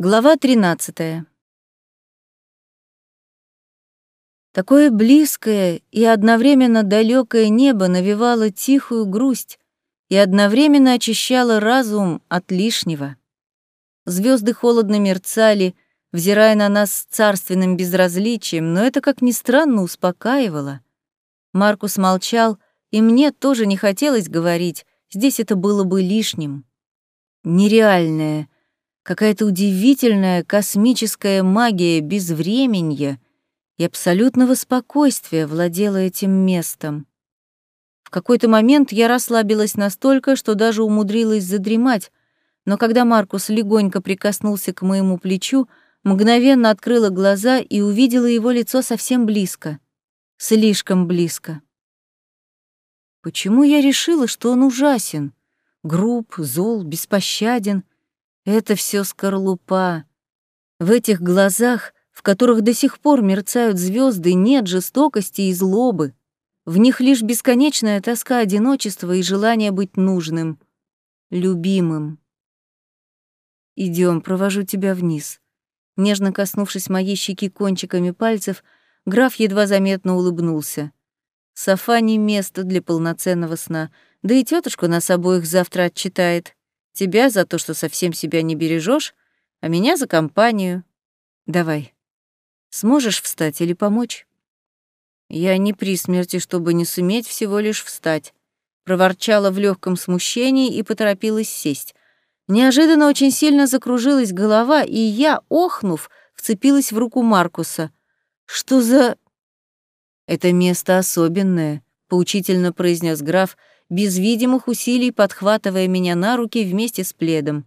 Глава 13. Такое близкое и одновременно далекое небо навевало тихую грусть и одновременно очищало разум от лишнего. Звезды холодно мерцали, взирая на нас с царственным безразличием, но это, как ни странно, успокаивало. Маркус молчал, и мне тоже не хотелось говорить, здесь это было бы лишним. Нереальное — какая-то удивительная космическая магия безвременья и абсолютного спокойствия владела этим местом. В какой-то момент я расслабилась настолько, что даже умудрилась задремать, но когда Маркус легонько прикоснулся к моему плечу, мгновенно открыла глаза и увидела его лицо совсем близко. Слишком близко. Почему я решила, что он ужасен? Груб, зол, беспощаден — это все скорлупа. В этих глазах, в которых до сих пор мерцают звезды, нет жестокости и злобы. В них лишь бесконечная тоска одиночества и желание быть нужным, любимым. Идем, провожу тебя вниз. Нежно коснувшись моей щеки кончиками пальцев, граф едва заметно улыбнулся. Софа не место для полноценного сна, да и тетушку нас обоих завтра отчитает. Тебя за то, что совсем себя не бережешь, а меня за компанию. Давай. Сможешь встать или помочь? Я не при смерти, чтобы не суметь всего лишь встать. Проворчала в легком смущении и поторопилась сесть. Неожиданно очень сильно закружилась голова, и я, охнув, вцепилась в руку Маркуса. Что за... Это место особенное, поучительно произнес граф, без видимых усилий подхватывая меня на руки вместе с пледом.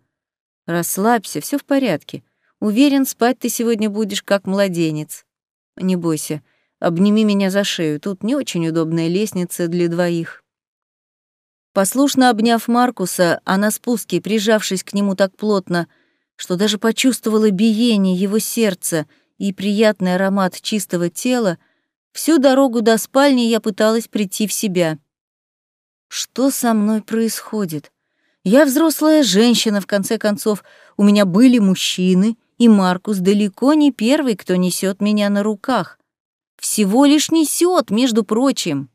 «Расслабься, все в порядке. Уверен, спать ты сегодня будешь как младенец. Не бойся, обними меня за шею, тут не очень удобная лестница для двоих». Послушно обняв Маркуса, а на спуске, прижавшись к нему так плотно, что даже почувствовала биение его сердца и приятный аромат чистого тела, всю дорогу до спальни я пыталась прийти в себя — что со мной происходит? Я взрослая женщина, в конце концов. У меня были мужчины, и Маркус далеко не первый, кто несет меня на руках. Всего лишь несет, между прочим.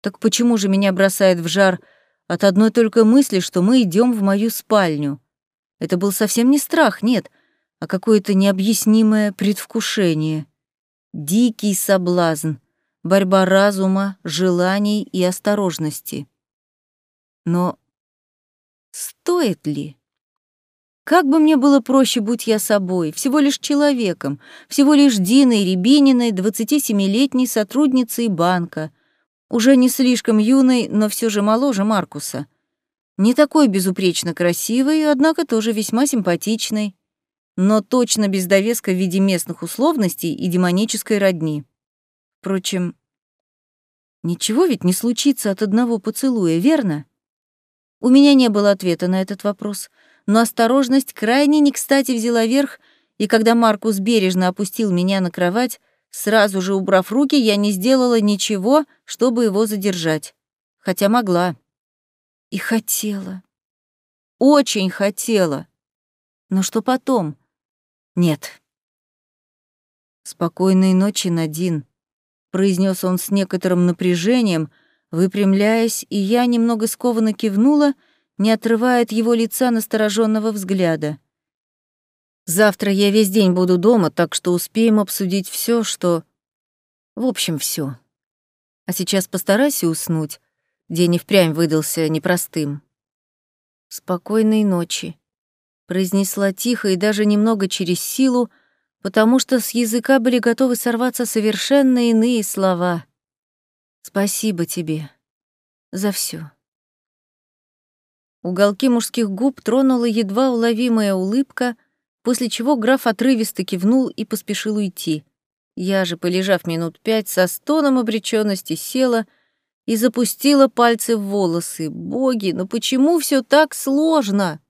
Так почему же меня бросает в жар от одной только мысли, что мы идем в мою спальню? Это был совсем не страх, нет, а какое-то необъяснимое предвкушение. Дикий соблазн — борьба разума, желаний и осторожности. Но стоит ли? Как бы мне было проще, будь я собой, всего лишь человеком, всего лишь Диной Рябининой, 27-летней сотрудницей банка, уже не слишком юной, но все же моложе Маркуса. Не такой безупречно красивой, однако тоже весьма симпатичной, но точно без довеска в виде местных условностей и демонической родни. Впрочем, ничего ведь не случится от одного поцелуя, верно? У меня не было ответа на этот вопрос, но осторожность крайне не кстати взяла верх, и когда Маркус бережно опустил меня на кровать, сразу же убрав руки, я не сделала ничего, чтобы его задержать. Хотя могла. И хотела. Очень хотела. Но что потом? Нет. Спокойной ночи, Надин произнес он с некоторым напряжением, выпрямляясь, и я немного скованно кивнула, не отрывая от его лица настороженного взгляда. Завтра я весь день буду дома, так что успеем обсудить все, что... В общем, все. А сейчас постарайся уснуть. День и впрямь выдался непростым. «Спокойной ночи», — произнесла тихо и даже немного через силу, потому что с языка были готовы сорваться совершенно иные слова. «Спасибо тебе за все. Уголки мужских губ тронула едва уловимая улыбка, после чего граф отрывисто кивнул и поспешил уйти. Я же, полежав минут пять, со стоном обречённости села и запустила пальцы в волосы. Боги, ну почему все так сложно?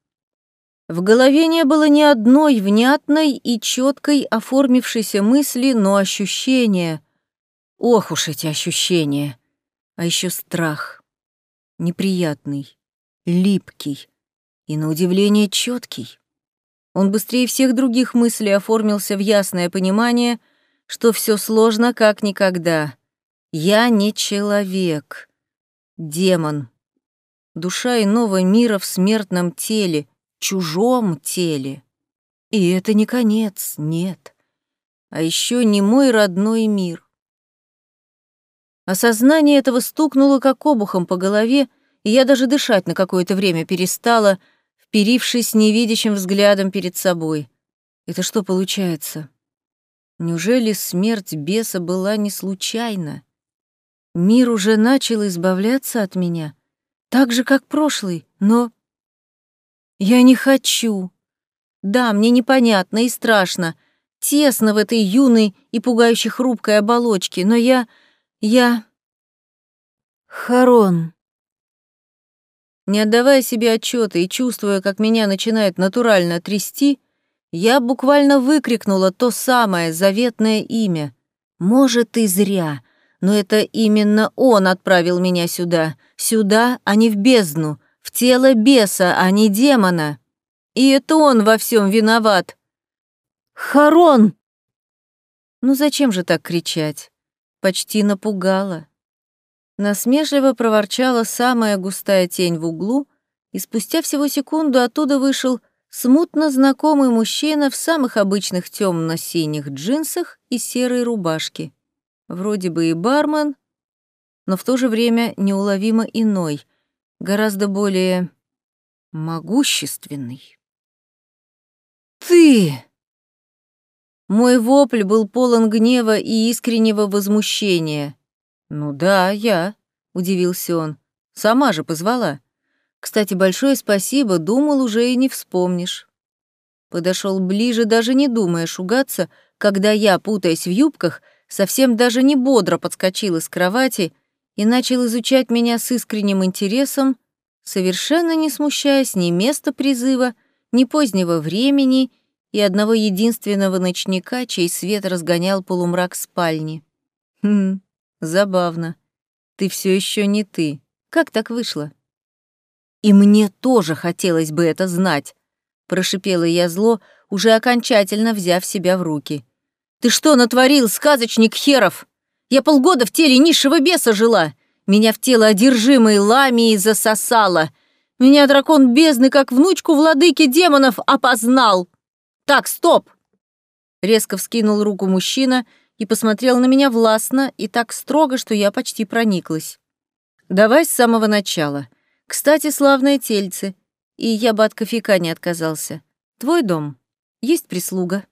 В голове не было ни одной внятной и четкой оформившейся мысли, но ощущения. Ох уж эти ощущения. А еще страх. Неприятный, липкий и, на удивление, четкий. Он быстрее всех других мыслей оформился в ясное понимание, что все сложно как никогда. Я не человек, демон. Душа иного мира в смертном теле, чужом теле. И это не конец, нет. А еще не мой родной мир. Осознание этого стукнуло как обухом по голове, и я даже дышать на какое-то время перестала, вперившись невидящим взглядом перед собой. Это что получается? Неужели смерть беса была не случайна? Мир уже начал избавляться от меня, так же, как прошлый, но... Я не хочу. Да, мне непонятно и страшно, тесно в этой юной и пугающе хрупкой оболочке, но я... я... Харон. Не отдавая себе отчета и чувствуя, как меня начинает натурально трясти, я буквально выкрикнула то самое заветное имя. Может, и зря, но это именно он отправил меня сюда. Сюда, а не в бездну, в тело беса, а не демона. И это он во всем виноват. Харон! Ну зачем же так кричать? Почти напугала. Насмешливо проворчала самая густая тень в углу, и спустя всего секунду оттуда вышел смутно знакомый мужчина в самых обычных темно синих джинсах и серой рубашке. Вроде бы и бармен, но в то же время неуловимо иной, гораздо более могущественный. «Ты!» Мой вопль был полон гнева и искреннего возмущения. «Ну да, я», — удивился он. «Сама же позвала. Кстати, большое спасибо, думал, уже и не вспомнишь». Подошел ближе, даже не думая шугаться, когда я, путаясь в юбках, совсем даже не бодро подскочил из кровати и начал изучать меня с искренним интересом, совершенно не смущаясь ни места призыва, ни позднего времени и одного единственного ночника, чей свет разгонял полумрак спальни. Хм, Забавно. Ты все еще не ты. Как так вышло? И мне тоже хотелось бы это знать, прошипела я зло, уже окончательно взяв себя в руки. Ты что натворил, сказочник херов? Я полгода в теле низшего беса жила. Меня в тело одержимой ламией засосало. Меня дракон бездны, как внучку владыки демонов, опознал. Так, стоп! Резко вскинул руку мужчина и посмотрел на меня властно и так строго, что я почти прониклась. «Давай с самого начала. Кстати, славное тельце, и я бы от кофейка не отказался. Твой дом. Есть прислуга».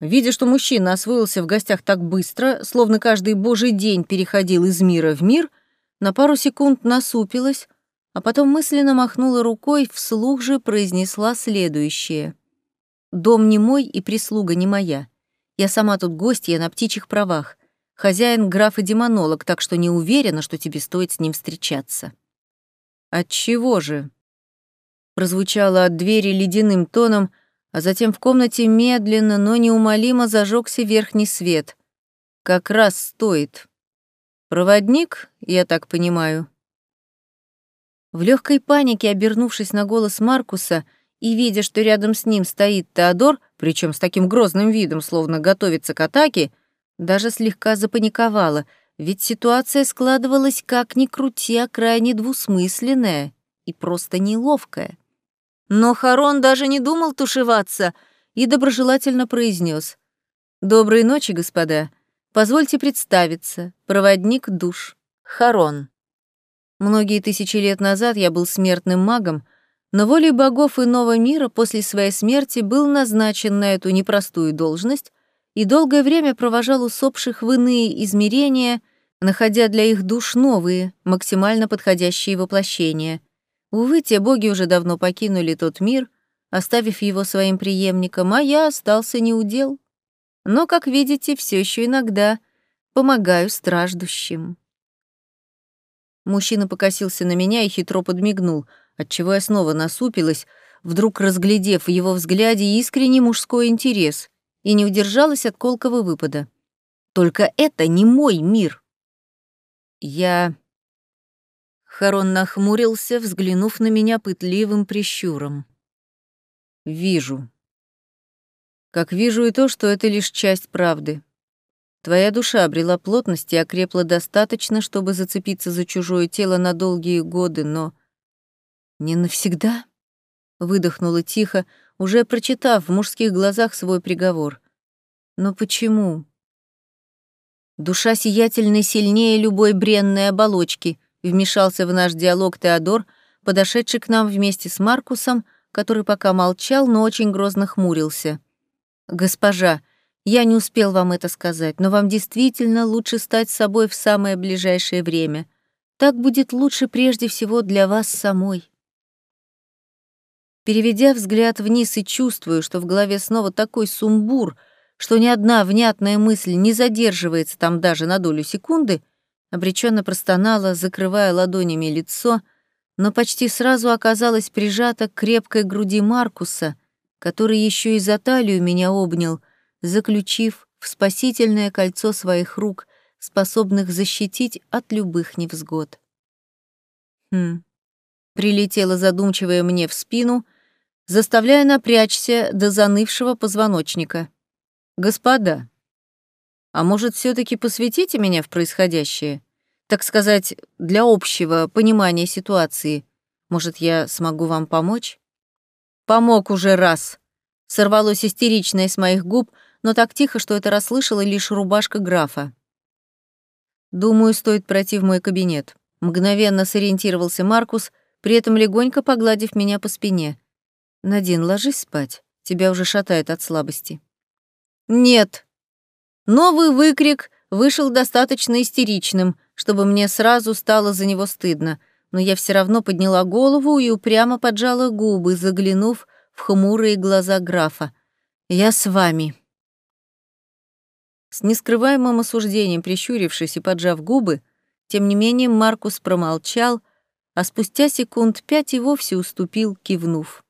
Видя, что мужчина освоился в гостях так быстро, словно каждый божий день переходил из мира в мир, на пару секунд насупилась, а потом мысленно махнула рукой, вслух же произнесла следующее. «Дом не мой и прислуга не моя. Я сама тут гостья на птичьих правах. Хозяин граф и демонолог, так что не уверена, что тебе стоит с ним встречаться». «Отчего же?» Прозвучало от двери ледяным тоном, а затем в комнате медленно, но неумолимо зажегся верхний свет. «Как раз стоит. Проводник, я так понимаю?» В легкой панике, обернувшись на голос Маркуса, и, видя, что рядом с ним стоит Теодор, причем с таким грозным видом, словно готовится к атаке, даже слегка запаниковала, ведь ситуация складывалась как ни крути, а крайне двусмысленная и просто неловкая. Но Харон даже не думал тушеваться и доброжелательно произнес: «Доброй ночи, господа. Позвольте представиться. Проводник душ. Харон. Многие тысячи лет назад я был смертным магом, но волей богов иного мира после своей смерти был назначен на эту непростую должность и долгое время провожал усопших в иные измерения, находя для их душ новые, максимально подходящие воплощения. Увы, те боги уже давно покинули тот мир, оставив его своим преемником, а я остался неудел. Но, как видите, все еще иногда помогаю страждущим. Мужчина покосился на меня и хитро подмигнул — отчего я снова насупилась, вдруг разглядев в его взгляде искренний мужской интерес, и не удержалась от колкого выпада. «Только это не мой мир!» Я... Харон нахмурился, взглянув на меня пытливым прищуром. Вижу. Как вижу и то, что это лишь часть правды. Твоя душа обрела плотность и окрепла достаточно, чтобы зацепиться за чужое тело на долгие годы, но... Не навсегда? Выдохнула тихо, уже прочитав в мужских глазах свой приговор. Но почему? Душа сиятельной сильнее любой бренной оболочки, вмешался в наш диалог Теодор, подошедший к нам вместе с Маркусом, который пока молчал, но очень грозно хмурился. «Госпожа, я не успел вам это сказать, но вам действительно лучше стать собой в самое ближайшее время. Так будет лучше прежде всего для вас самой». Переведя взгляд вниз и чувствую, что в голове снова такой сумбур, что ни одна внятная мысль не задерживается там даже на долю секунды, обреченно простонала, закрывая ладонями лицо, но почти сразу оказалась прижата к крепкой груди Маркуса, который еще и за талию меня обнял, заключив в спасительное кольцо своих рук, способных защитить от любых невзгод. Хм. Прилетела задумчивая мне в спину, заставляя напрячься до занывшего позвоночника. «Господа, а может, все таки посвятите меня в происходящее? Так сказать, для общего понимания ситуации. Может, я смогу вам помочь?» «Помог уже раз», — сорвалось истеричное с моих губ, но так тихо, что это расслышала лишь рубашка графа. «Думаю, стоит пройти в мой кабинет», — мгновенно сориентировался Маркус, при этом легонько погладив меня по спине. «Надин, ложись спать, тебя уже шатает от слабости». «Нет!» Новый выкрик вышел достаточно истеричным, чтобы мне сразу стало за него стыдно, но я все равно подняла голову и упрямо поджала губы, заглянув в хмурые глаза графа. «Я с вами». С нескрываемым осуждением прищурившись и поджав губы, тем не менее Маркус промолчал, а спустя секунд пять и вовсе уступил, кивнув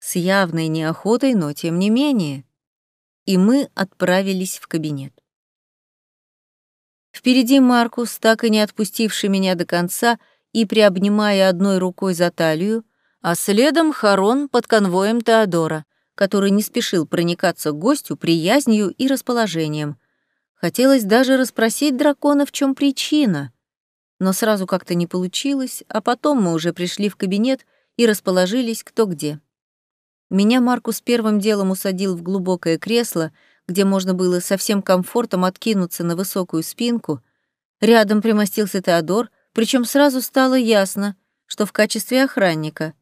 с явной неохотой, но тем не менее. И мы отправились в кабинет. Впереди Маркус, так и не отпустивший меня до конца и приобнимая одной рукой за талию, а следом Харон под конвоем Теодора, который не спешил проникаться к гостю приязнью и расположением. Хотелось даже расспросить дракона, в чем причина. Но сразу как-то не получилось, а потом мы уже пришли в кабинет и расположились кто где. Меня Маркус первым делом усадил в глубокое кресло, где можно было со всем комфортом откинуться на высокую спинку. Рядом примостился Теодор, причем сразу стало ясно, что в качестве охранника.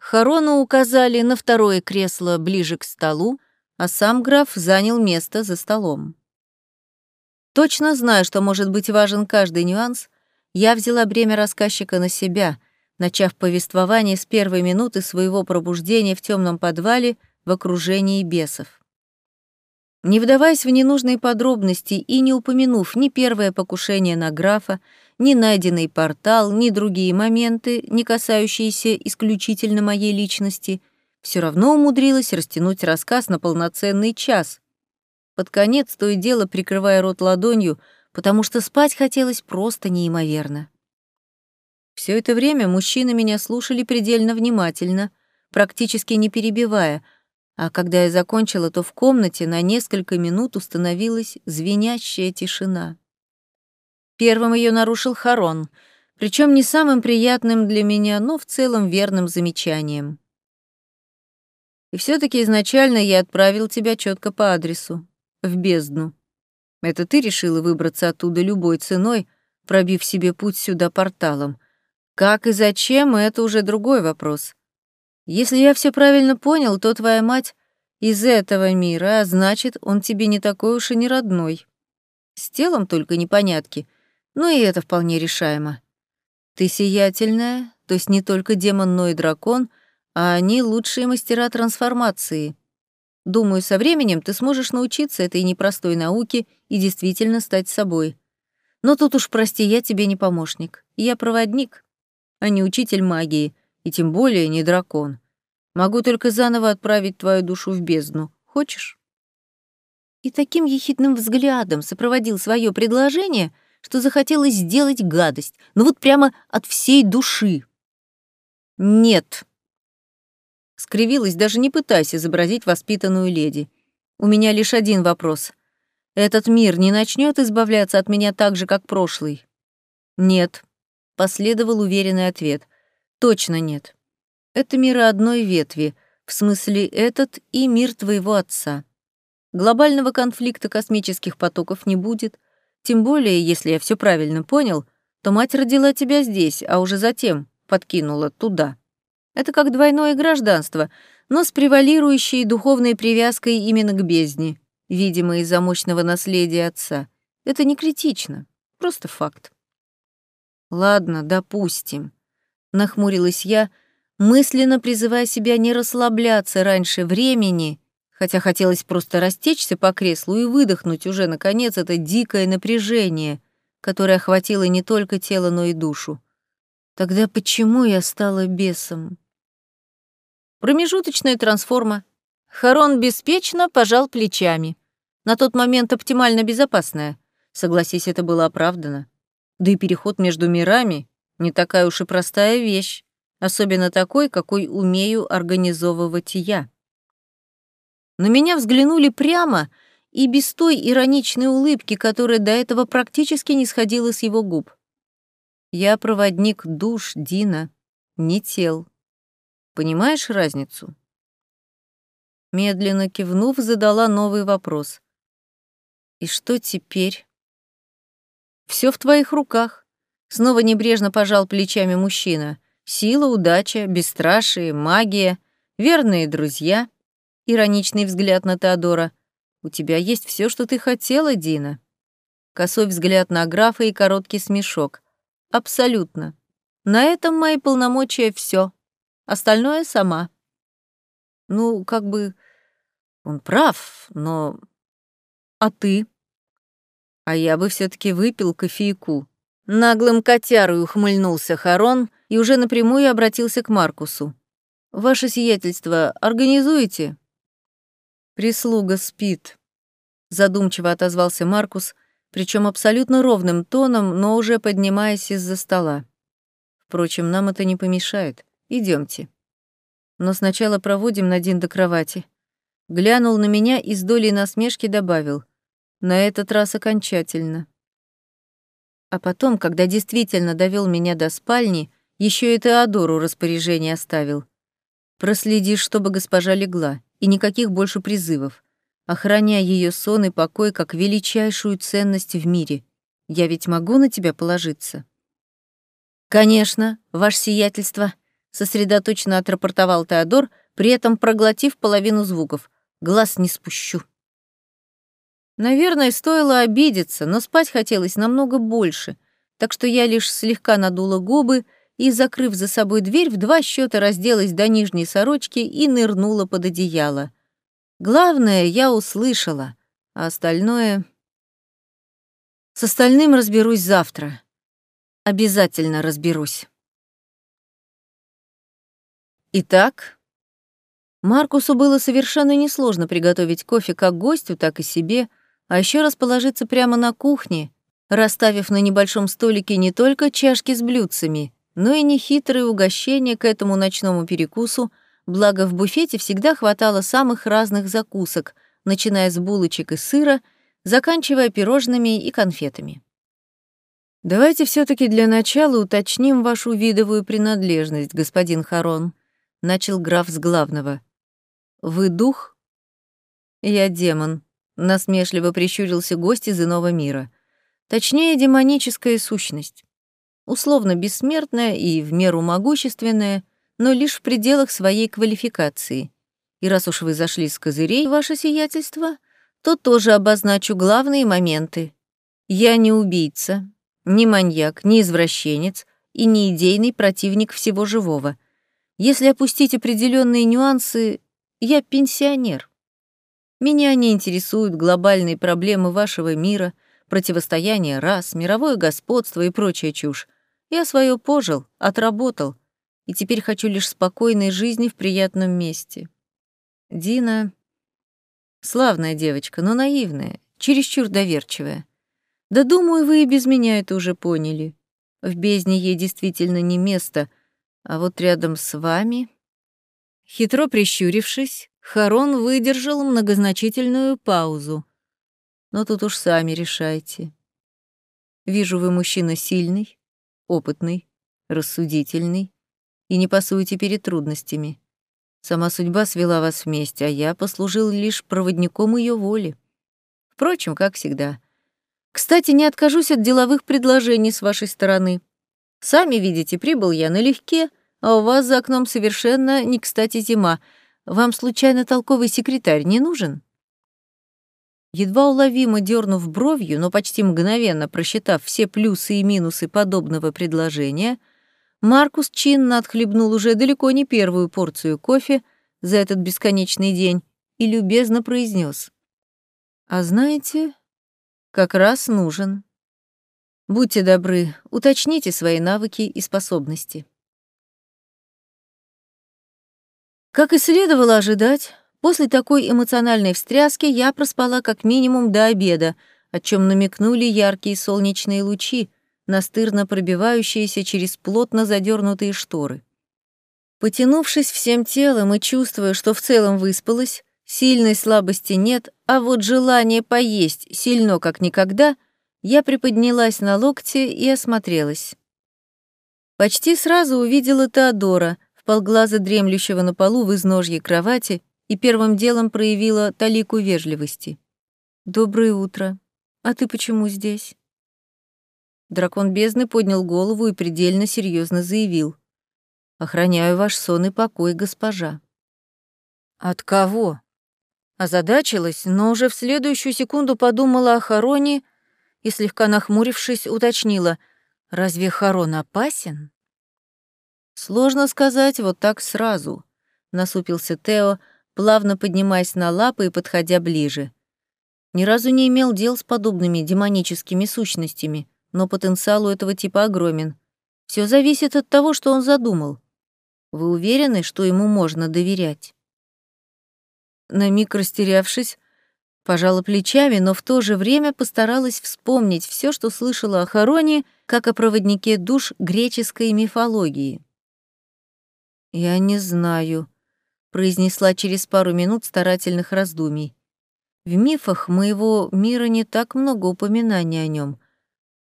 Харону указали на второе кресло ближе к столу, а сам граф занял место за столом. Точно зная, что может быть важен каждый нюанс, я взяла бремя рассказчика на себя — начав повествование с первой минуты своего пробуждения в темном подвале в окружении бесов. Не вдаваясь в ненужные подробности и не упомянув ни первое покушение на графа, ни найденный портал, ни другие моменты, не касающиеся исключительно моей личности, все равно умудрилась растянуть рассказ на полноценный час. Под конец то и дело прикрывая рот ладонью, потому что спать хотелось просто неимоверно. Все это время мужчины меня слушали предельно внимательно, практически не перебивая, а когда я закончила, то в комнате на несколько минут установилась звенящая тишина. Первым ее нарушил Харон, причем не самым приятным для меня, но в целом верным замечанием. И все таки изначально я отправил тебя четко по адресу, в бездну. Это ты решила выбраться оттуда любой ценой, пробив себе путь сюда порталом. Как и зачем, это уже другой вопрос. Если я все правильно понял, то твоя мать из этого мира, а значит, он тебе не такой уж и не родной. С телом только непонятки, но и это вполне решаемо. Ты сиятельная, то есть не только демон, но и дракон, а они лучшие мастера трансформации. Думаю, со временем ты сможешь научиться этой непростой науке и действительно стать собой. Но тут уж, прости, я тебе не помощник. Я проводник а не учитель магии, и тем более не дракон. Могу только заново отправить твою душу в бездну. Хочешь?» И таким ехидным взглядом сопроводил свое предложение, что захотелось сделать гадость, ну вот прямо от всей души. «Нет», — Скривилась, даже не пытаясь изобразить воспитанную леди. У меня лишь один вопрос. Этот мир не начнет избавляться от меня так же, как прошлый? Нет. Последовал уверенный ответ. Точно нет. Это миры одной ветви, в смысле этот и мир твоего отца. Глобального конфликта космических потоков не будет, тем более, если я все правильно понял, то мать родила тебя здесь, а уже затем подкинула туда. Это как двойное гражданство, но с превалирующей духовной привязкой именно к бездне, видимо, из-за мощного наследия отца. Это не критично, просто факт. Ладно, допустим. Нахмурилась я, мысленно призывая себя не расслабляться раньше времени, хотя хотелось просто растечься по креслу и выдохнуть уже, наконец, это дикое напряжение, которое охватило не только тело, но и душу. Тогда почему я стала бесом? Промежуточная трансформа. Харон беспечно пожал плечами. На тот момент оптимально безопасная. Согласись, это было оправдано. Да и переход между мирами — не такая уж и простая вещь, особенно такой, какой умею организовывать я. На меня взглянули прямо и без той ироничной улыбки, которая до этого практически не сходила с его губ. Я проводник душ, Дина, не тел. Понимаешь разницу?» Медленно кивнув, задала новый вопрос. «И что теперь?» Все в твоих руках», — снова небрежно пожал плечами мужчина. «Сила, удача, бесстрашие, магия, верные друзья». Ироничный взгляд на Теодора. «У тебя есть все, что ты хотела, Дина». Косой взгляд на графа и короткий смешок. «Абсолютно. На этом мои полномочия все. Остальное сама. Ну, как бы... Он прав, но... А ты? А я бы все таки выпил кофейку. Наглым котярой ухмыльнулся Харон и уже напрямую обратился к Маркусу. «Ваше сиятельство, организуете?» «Прислуга спит», — задумчиво отозвался Маркус, причем абсолютно ровным тоном, но уже поднимаясь из-за стола. «Впрочем, нам это не помешает. Идемте. Но сначала проводим Надин до кровати. Глянул на меня и с долей насмешки добавил. На этот раз окончательно. А потом, когда действительно довел меня до спальни, еще и Теодору распоряжение оставил. Проследи, чтобы госпожа легла, и никаких больше призывов. Охраняя ее сон и покой как величайшую ценность в мире. Я ведь могу на тебя положиться. Конечно, ваше сиятельство, сосредоточенно отрапортовал Теодор, при этом проглотив половину звуков. Глаз не спущу. Наверное, стоило обидеться, но спать хотелось намного больше, так что я лишь слегка надула губы и, закрыв за собой дверь, в два счета разделась до нижней сорочки и нырнула под одеяло. Главное, я услышала, а остальное... С остальным разберусь завтра. Обязательно разберусь. Итак, Маркусу было совершенно несложно приготовить кофе как гостю, так и себе, а еще расположиться прямо на кухне, расставив на небольшом столике не только чашки с блюдцами, но и нехитрые угощения к этому ночному перекусу, благо в буфете всегда хватало самых разных закусок, начиная с булочек и сыра, заканчивая пирожными и конфетами. Давайте все таки для начала уточним вашу видовую принадлежность, господин Харон, начал граф с главного. «Вы дух?» «Я демон», — насмешливо прищурился гость из иного мира. Точнее, демоническая сущность. Условно бессмертная и в меру могущественная, но лишь в пределах своей квалификации. И раз уж вы зашли с козырей, ваше сиятельство, то тоже обозначу главные моменты. Я не убийца, не маньяк, не извращенец и не идейный противник всего живого — если опустить определенные нюансы, я пенсионер. Меня не интересуют глобальные проблемы вашего мира, противостояние рас, мировое господство и прочая чушь. Я свое пожил, отработал, и теперь хочу лишь спокойной жизни в приятном месте. Дина — славная девочка, но наивная, чересчур доверчивая. Да думаю, вы и без меня это уже поняли. В бездне ей действительно не место — а вот рядом с вами... Хитро прищурившись, Харон выдержал многозначительную паузу. Но тут уж сами решайте. Вижу, вы мужчина сильный, опытный, рассудительный и не пасуете перед трудностями. Сама судьба свела вас вместе, а я послужил лишь проводником ее воли. Впрочем, как всегда. Кстати, не откажусь от деловых предложений с вашей стороны. Сами видите, прибыл я налегке, а у вас за окном совершенно не кстати зима. Вам случайно толковый секретарь не нужен?» Едва уловимо дернув бровью, но почти мгновенно просчитав все плюсы и минусы подобного предложения, Маркус чинно отхлебнул уже далеко не первую порцию кофе за этот бесконечный день и любезно произнес: «А знаете, как раз нужен. Будьте добры, уточните свои навыки и способности». Как и следовало ожидать, после такой эмоциональной встряски я проспала как минимум до обеда, о чем намекнули яркие солнечные лучи, настырно пробивающиеся через плотно задернутые шторы. Потянувшись всем телом и чувствуя, что в целом выспалась, сильной слабости нет, а вот желание поесть сильно как никогда, я приподнялась на локте и осмотрелась. Почти сразу увидела Теодора, вполглаза дремлющего на полу в изножье кровати, и первым делом проявила талику вежливости. «Доброе утро. А ты почему здесь?» Дракон бездны поднял голову и предельно серьезно заявил. «Охраняю ваш сон и покой, госпожа». «От кого?» Озадачилась, но уже в следующую секунду подумала о Хароне и, слегка нахмурившись, уточнила, «Разве Харон опасен?» «Сложно сказать вот так сразу», — насупился Тео, плавно поднимаясь на лапы и подходя ближе. Ни разу не имел дел с подобными демоническими сущностями — но потенциал у этого типа огромен. Все зависит от того, что он задумал. Вы уверены, что ему можно доверять? На миг растерявшись, пожала плечами, но в то же время постаралась вспомнить все, что слышала о Хароне, как о проводнике душ греческой мифологии. «Я не знаю», — произнесла через пару минут старательных раздумий. «В мифах моего мира не так много упоминаний о нем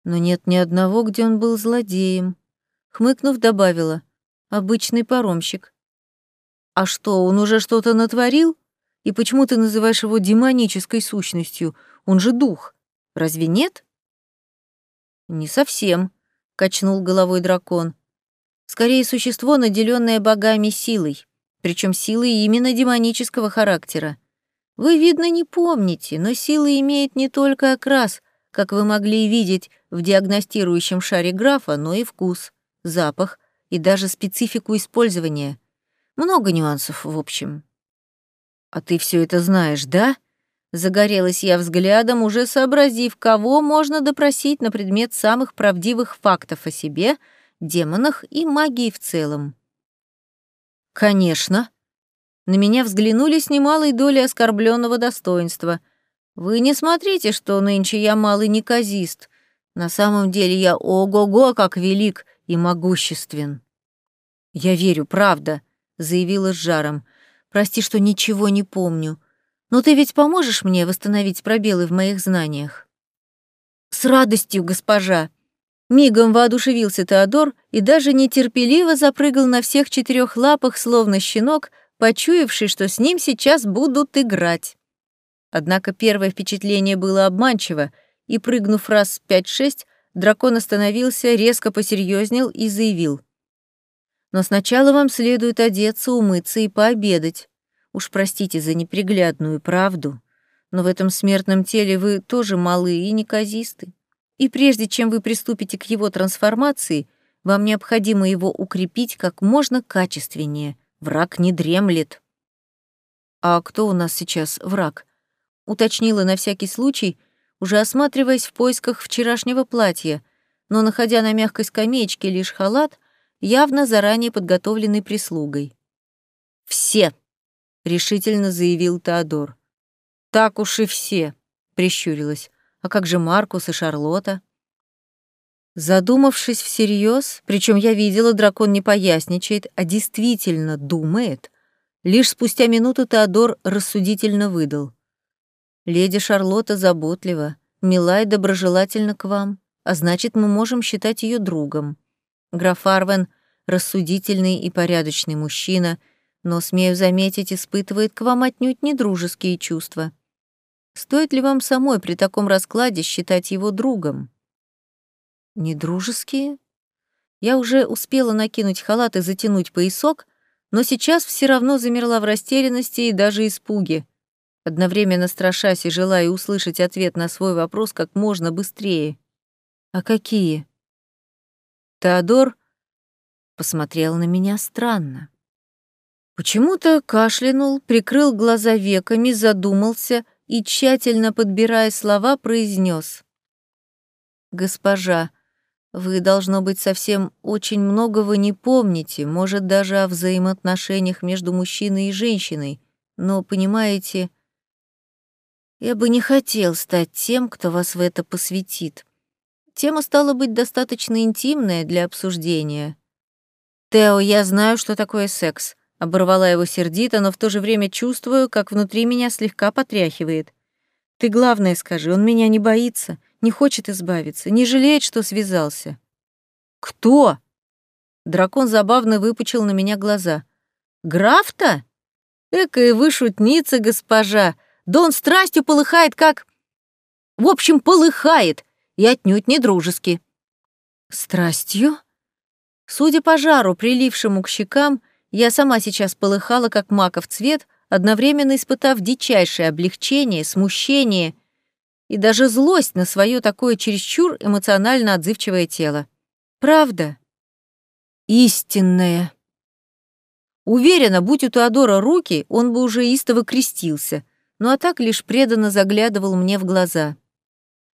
но нет ни одного, где он был злодеем. Хмыкнув, добавила. Обычный паромщик. А что, он уже что-то натворил? И почему ты называешь его демонической сущностью? Он же дух. Разве нет? Не совсем, качнул головой дракон. Скорее, существо, наделенное богами силой, причем силой именно демонического характера. Вы, видно, не помните, но сила имеет не только окрас — как вы могли видеть в диагностирующем шаре графа, но и вкус, запах и даже специфику использования. Много нюансов, в общем. «А ты все это знаешь, да?» Загорелась я взглядом, уже сообразив, кого можно допросить на предмет самых правдивых фактов о себе, демонах и магии в целом. «Конечно». На меня взглянули с немалой долей оскорбленного достоинства — вы не смотрите, что нынче я малый неказист. На самом деле я ого-го как велик и могуществен. Я верю, правда, заявила с жаром. Прости, что ничего не помню. Но ты ведь поможешь мне восстановить пробелы в моих знаниях? С радостью, госпожа. Мигом воодушевился Теодор и даже нетерпеливо запрыгал на всех четырех лапах, словно щенок, почуявший, что с ним сейчас будут играть. Однако первое впечатление было обманчиво, и, прыгнув раз пять-шесть, дракон остановился, резко посерьезнел и заявил. «Но сначала вам следует одеться, умыться и пообедать. Уж простите за неприглядную правду, но в этом смертном теле вы тоже малы и неказисты. И прежде чем вы приступите к его трансформации, вам необходимо его укрепить как можно качественнее. Враг не дремлет». «А кто у нас сейчас враг?» уточнила на всякий случай, уже осматриваясь в поисках вчерашнего платья, но находя на мягкой скамеечке лишь халат, явно заранее подготовленный прислугой. «Все!» — решительно заявил Теодор. «Так уж и все!» — прищурилась. «А как же Маркус и Шарлотта?» Задумавшись всерьез, причем я видела, дракон не поясничает, а действительно думает, Лишь спустя минуту Теодор рассудительно выдал. «Леди Шарлотта заботлива, мила и доброжелательна к вам, а значит, мы можем считать ее другом. Граф Арвен — рассудительный и порядочный мужчина, но, смею заметить, испытывает к вам отнюдь не дружеские чувства. Стоит ли вам самой при таком раскладе считать его другом?» «Не дружеские?» Я уже успела накинуть халат и затянуть поясок, но сейчас все равно замерла в растерянности и даже испуге, одновременно страшась и желая услышать ответ на свой вопрос как можно быстрее. «А какие?» Теодор посмотрел на меня странно. Почему-то кашлянул, прикрыл глаза веками, задумался и, тщательно подбирая слова, произнес: «Госпожа, вы, должно быть, совсем очень многого не помните, может, даже о взаимоотношениях между мужчиной и женщиной, но, понимаете, я бы не хотел стать тем, кто вас в это посвятит. Тема стала быть достаточно интимная для обсуждения. «Тео, я знаю, что такое секс», — оборвала его сердито, но в то же время чувствую, как внутри меня слегка потряхивает. «Ты главное скажи, он меня не боится» не хочет избавиться, не жалеет, что связался. Кто? Дракон забавно выпучил на меня глаза. Граф-то? Экая вы шутница, госпожа. Да он страстью полыхает, как... В общем, полыхает, и отнюдь не дружески. Страстью? Судя по жару, прилившему к щекам, я сама сейчас полыхала, как маков цвет, одновременно испытав дичайшее облегчение, смущение и даже злость на свое такое чересчур эмоционально отзывчивое тело. Правда? Истинная. Уверена, будь у Теодора руки, он бы уже истово крестился, ну а так лишь преданно заглядывал мне в глаза.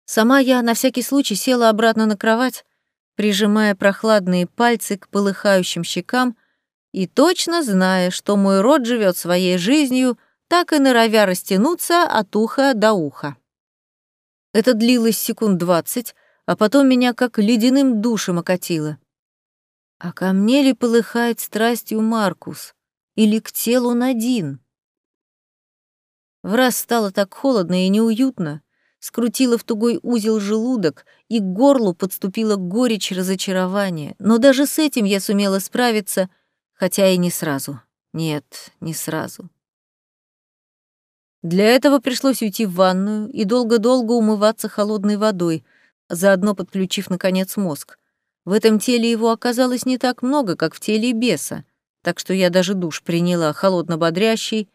Сама я на всякий случай села обратно на кровать, прижимая прохладные пальцы к полыхающим щекам и точно зная, что мой род живет своей жизнью, так и норовя растянуться от уха до уха. Это длилось секунд двадцать, а потом меня как ледяным душем окатило. А ко мне ли полыхает страстью Маркус? Или к телу Надин? В раз стало так холодно и неуютно, скрутило в тугой узел желудок, и к горлу подступила горечь разочарования. Но даже с этим я сумела справиться, хотя и не сразу. Нет, не сразу. Для этого пришлось уйти в ванную и долго-долго умываться холодной водой, заодно подключив, наконец, мозг. В этом теле его оказалось не так много, как в теле беса, так что я даже душ приняла холодно-бодрящий,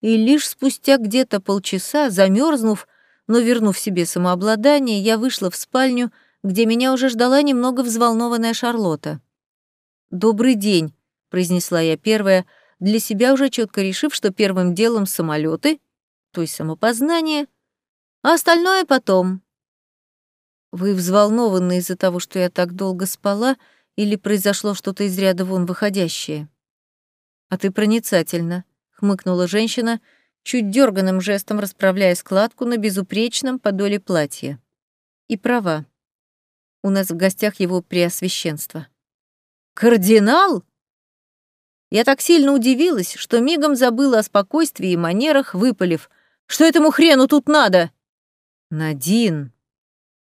и лишь спустя где-то полчаса, замерзнув, но вернув себе самообладание, я вышла в спальню, где меня уже ждала немного взволнованная Шарлотта. «Добрый день», — произнесла я первая, для себя уже четко решив, что первым делом самолеты то есть самопознание, а остальное потом. Вы взволнованы из-за того, что я так долго спала, или произошло что-то из ряда вон выходящее? А ты проницательна, хмыкнула женщина, чуть дерганым жестом расправляя складку на безупречном подоле платья. И права. У нас в гостях его преосвященство. Кардинал? Я так сильно удивилась, что мигом забыла о спокойствии и манерах, выпалив. Что этому хрену тут надо?» «Надин!»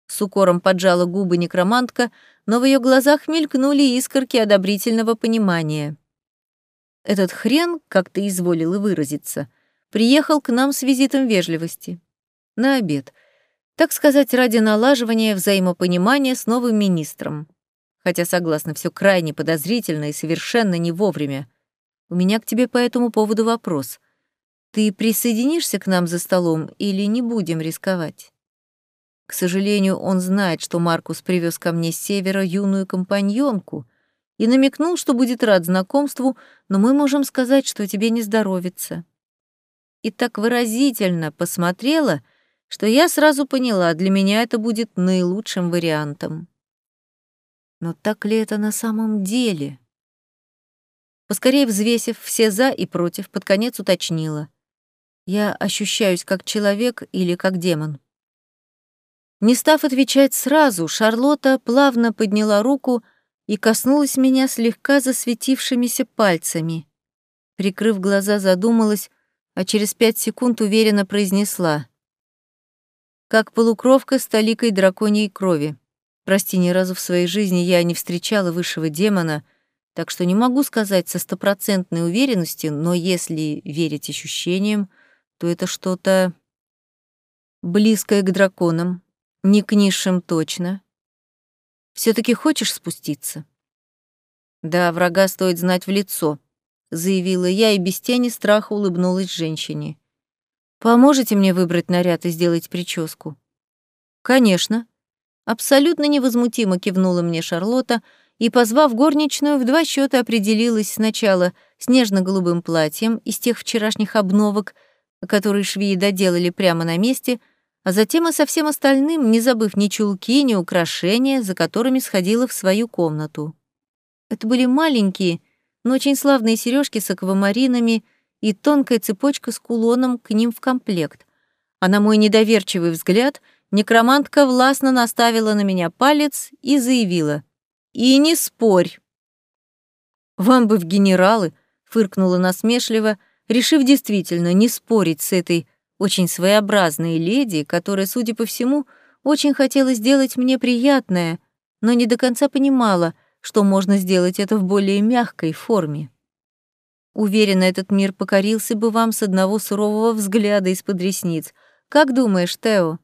С укором поджала губы некромантка, но в ее глазах мелькнули искорки одобрительного понимания. Этот хрен, как ты изволил и выразиться, приехал к нам с визитом вежливости. На обед. Так сказать, ради налаживания взаимопонимания с новым министром. Хотя, согласно, все крайне подозрительно и совершенно не вовремя. У меня к тебе по этому поводу вопрос. Ты присоединишься к нам за столом или не будем рисковать? К сожалению, он знает, что Маркус привез ко мне с севера юную компаньонку и намекнул, что будет рад знакомству, но мы можем сказать, что тебе не здоровится. И так выразительно посмотрела, что я сразу поняла, для меня это будет наилучшим вариантом. Но так ли это на самом деле? Поскорее взвесив все «за» и «против», под конец уточнила. Я ощущаюсь как человек или как демон. Не став отвечать сразу, Шарлотта плавно подняла руку и коснулась меня слегка засветившимися пальцами. Прикрыв глаза, задумалась, а через пять секунд уверенно произнесла. Как полукровка с толикой драконьей крови. Прости, ни разу в своей жизни я не встречала высшего демона, так что не могу сказать со стопроцентной уверенностью, но если верить ощущениям, то это что-то близкое к драконам, не к низшим точно. все таки хочешь спуститься? Да, врага стоит знать в лицо, заявила я и без тени страха улыбнулась женщине. Поможете мне выбрать наряд и сделать прическу? Конечно. Абсолютно невозмутимо кивнула мне Шарлотта, и, позвав горничную, в два счета определилась сначала с нежно-голубым платьем из тех вчерашних обновок, которые швеи доделали прямо на месте, а затем и со всем остальным, не забыв ни чулки, ни украшения, за которыми сходила в свою комнату. Это были маленькие, но очень славные сережки с аквамаринами и тонкая цепочка с кулоном к ним в комплект. А на мой недоверчивый взгляд некромантка властно наставила на меня палец и заявила — и не спорь. Вам бы в генералы, фыркнула насмешливо, решив действительно не спорить с этой очень своеобразной леди, которая, судя по всему, очень хотела сделать мне приятное, но не до конца понимала, что можно сделать это в более мягкой форме. Уверена, этот мир покорился бы вам с одного сурового взгляда из-под ресниц. Как думаешь, Тео?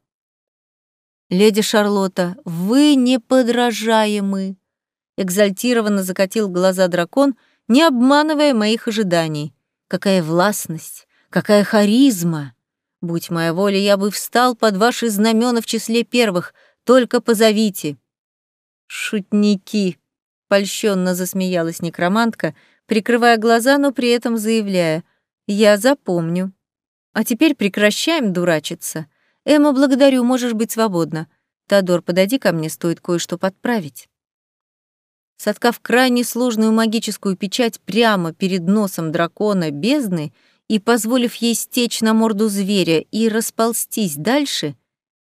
Леди Шарлотта, вы неподражаемы, экзальтированно закатил глаза дракон, не обманывая моих ожиданий. Какая властность, какая харизма! Будь моя воля, я бы встал под ваши знамена в числе первых, только позовите. Шутники! Польщенно засмеялась некромантка, прикрывая глаза, но при этом заявляя, «Я запомню». А теперь прекращаем дурачиться. Эмма, благодарю, можешь быть свободна. Тодор, подойди ко мне, стоит кое-что подправить. Соткав крайне сложную магическую печать прямо перед носом дракона бездны и позволив ей стечь на морду зверя и расползтись дальше,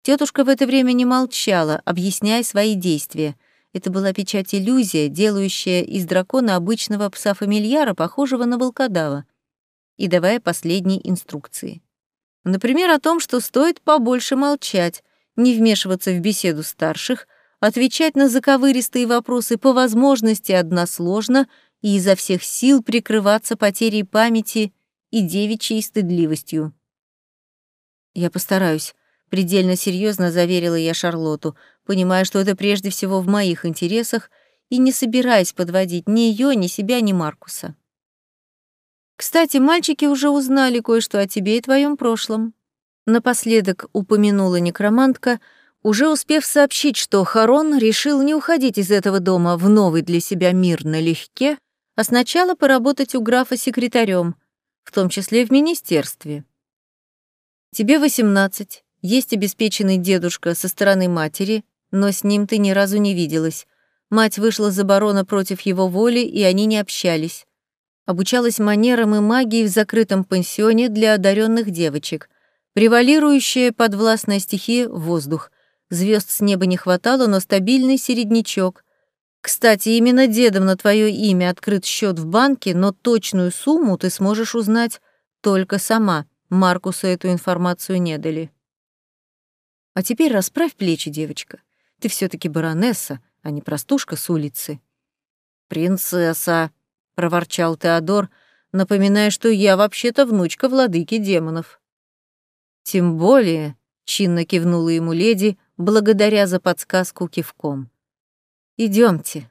тетушка в это время не молчала, объясняя свои действия. Это была печать-иллюзия, делающая из дракона обычного пса-фамильяра, похожего на волкодава, и давая последние инструкции. Например, о том, что стоит побольше молчать, не вмешиваться в беседу старших, отвечать на заковыристые вопросы по возможности односложно и изо всех сил прикрываться потерей памяти и девичьей стыдливостью. «Я постараюсь», — предельно серьезно заверила я Шарлоту, понимая, что это прежде всего в моих интересах, и не собираясь подводить ни ее, ни себя, ни Маркуса. «Кстати, мальчики уже узнали кое-что о тебе и твоем прошлом», — напоследок упомянула некромантка — уже успев сообщить, что Харон решил не уходить из этого дома в новый для себя мир налегке, а сначала поработать у графа секретарем, в том числе в министерстве. Тебе 18, есть обеспеченный дедушка со стороны матери, но с ним ты ни разу не виделась. Мать вышла за барона против его воли, и они не общались. Обучалась манерам и магии в закрытом пансионе для одаренных девочек. Превалирующая подвластная стихия — воздух. Звезд с неба не хватало, но стабильный середнячок. Кстати, именно дедом на твое имя открыт счет в банке, но точную сумму ты сможешь узнать только сама. Маркусу эту информацию не дали. А теперь расправь плечи, девочка. Ты все таки баронесса, а не простушка с улицы. «Принцесса», — проворчал Теодор, напоминая, что я вообще-то внучка владыки демонов. «Тем более», — чинно кивнула ему леди, благодаря за подсказку кивком. Идемте,